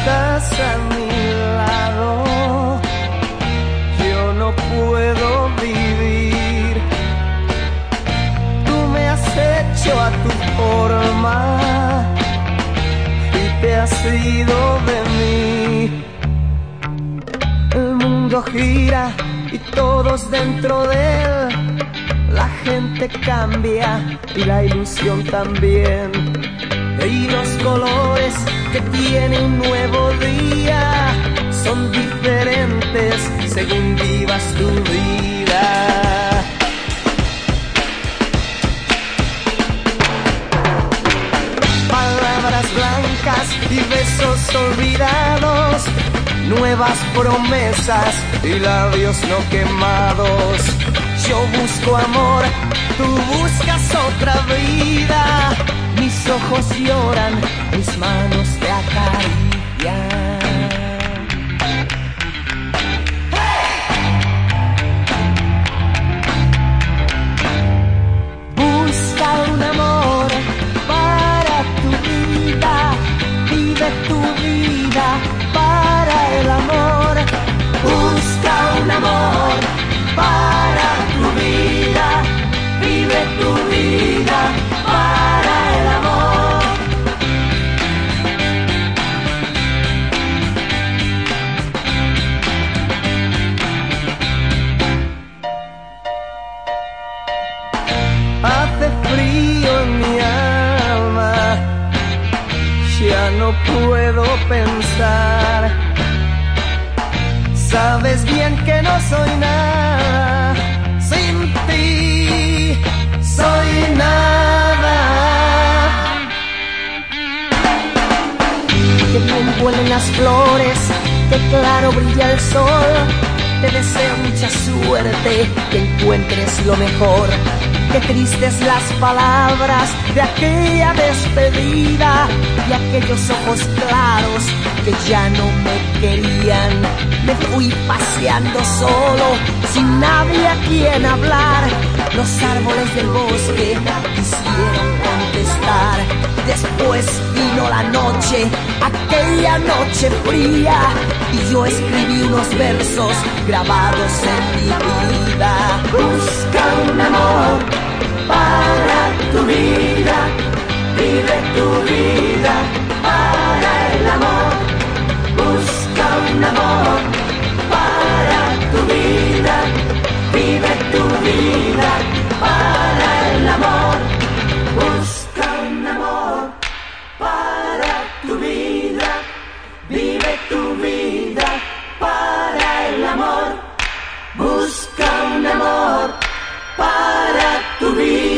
estás a mi lado, yo no puedo vivir. Tú me has hecho a tu forma y te has ido de mí. El mundo gira y todos dentro de él. La gente cambia y la ilusión también. Y los colores que tiene un nuevo día son diferentes según vivas tu vida. Palabras blancas y besos olvidados, nuevas promesas y labios no quemados. Yo busco amor, tú lloran, mis manos te acarician. Busca un amor para tu vida, vive tu vida para el amor. Busca un amor para tu vida, vive tu vida puedo pensar. Sabes bien que no soy nada sin ti, soy nada. Que bien huelen las flores, que claro brilla el sol. Te deseo mucha suerte, que encuentres lo mejor. Qué tristes las palabras de aquella despedida y aquellos ojos claros que ya no me querían. Me fui paseando solo, sin nadie a quien hablar. Los árboles del bosque quisieron contestar. Después vino la noche, aquella noche fría, y yo escribí unos versos grabados en mi vida. Busca un amor para tu vida para el amor. Busca un amor para tu vida. Vive tu vida para el amor. Busca un amor para tu vida. Vive tu vida para el amor. Busca un amor para tu vida.